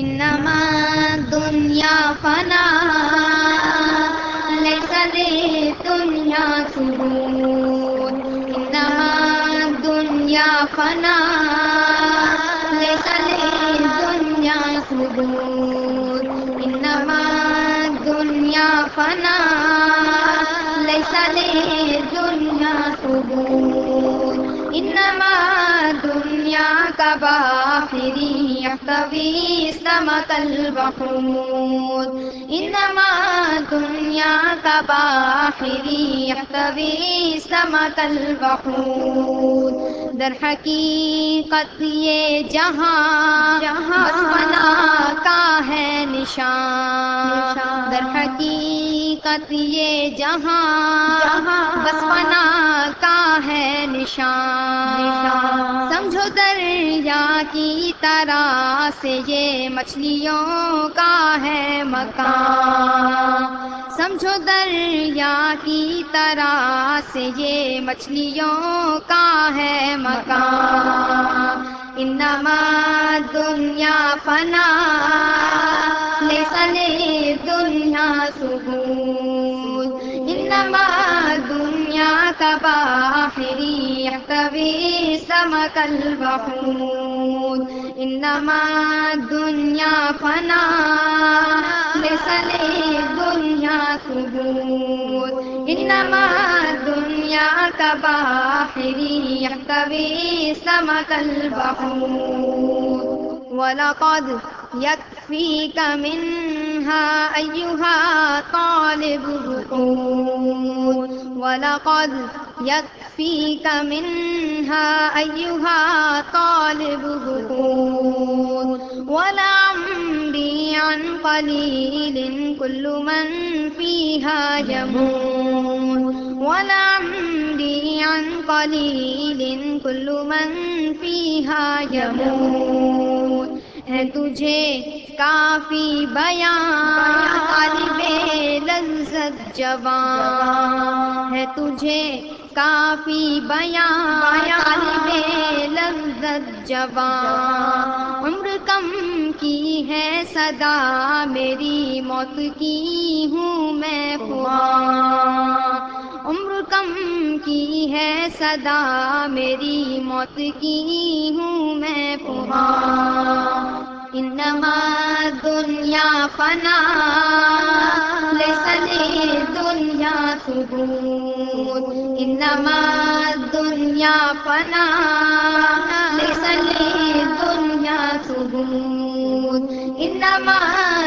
انما دنیا فنا ليس للدنيا ثبوت انما دنیا فنا ليس للدنيا ثبوت انما دنیا فنا ليس للدنيا ثبوت انما دنیا کا باخری يحتوي سمك البحور انما دنیا کا يحتوي سمك البحور در حقیقت یہ جہاں جہاں بنا کا ہے نشان، در حقیقت یہ جہاں بس بنا کا ہے نشان۔ سمجھو دریا کی طرح سے یہ مچھلیوں کا ہے مکان۔ سمجھو دریا کی طرح سے یہ مچھلیوں کا ہے مکان۔ انما دنیا فنا لے دنیا ثبوت انما دنیا کا باخری يحتوي سمك البحور انما دنیا فنا ليس للدنيا ثبوت. انما دنیا کا باخری يحتوي سمك البحور ولقد یک يكفيك منها أيها طالب الرقود ولقد يكفيك منها أيها طالب الرقود ولعمري عن قليل كل من فيها يموت ولعمري عن قليل كل من فيها يموت. ہے تجھے کافی بیان، طالب لذت جوان ہے تجھے کافی بیان، طالب لذت جوان۔ عمر کم کی ہے صدا، میری موت کی ہوں میں خوان عمر کم کی ہے صدا، میری موت کی ہوں میں پوہا إنما الدنيا فنا ليس للدنيا ثبوت. إنما الدنيا فناء ليس للدنيا ثبوت. إنما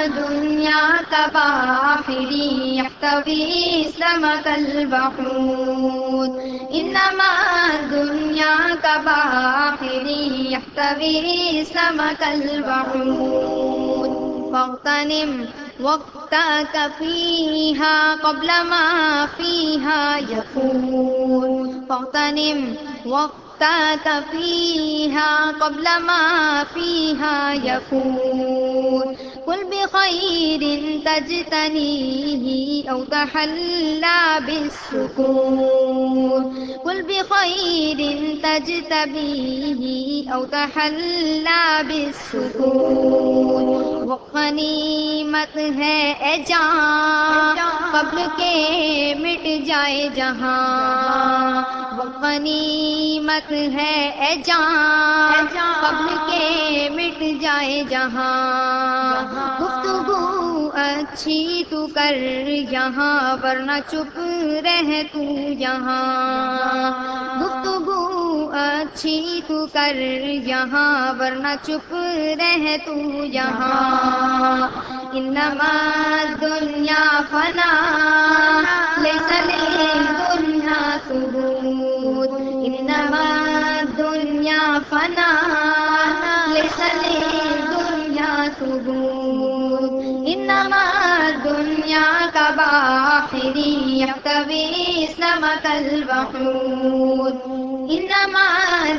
الدنيا كباحر يحتوي سمك البحور إنما الدنيا باخری يحتوي سمك البحور فاغتنم وقتك فيها قبل ما فيها يكون فاغتنم وقتك فيها قبل ما فيها يكون قل بخير تجتنيه أو تحلى بالسكون. قل بخير تجتبيه أو تحلى بالسكون. غنیمت ہے اے جان قبل کے مٹ جائے جہاں. وہ غنیمت ہے اے جان قبل کے مٹ جائے جہاں. اچھی تو کر یہاں، ورنہ چپ رہ تو یہاں۔ گفتگو اچھی تو کر یہاں، ورنہ چپ رہ تو یہاں۔ انما دنیا فنا چلے انما دنیا کا باخری يحتوي سمك البحور انما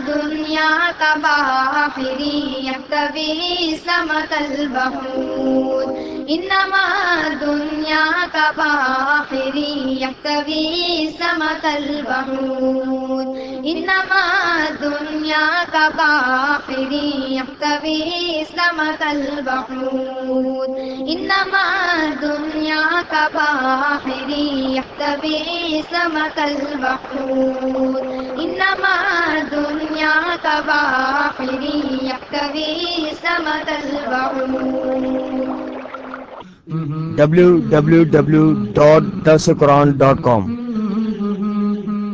دنیا کا باخری يحتوي سمك البحور إنما الدنيا كباخر يحتوي سمك البحور إنما الدنيا كباخر يحتوي سمك البحور إنما الدنيا كباخر يحتوي سمك البحور إنما الدنيا كباخر يحتوي سمك البحور www.dasquran.com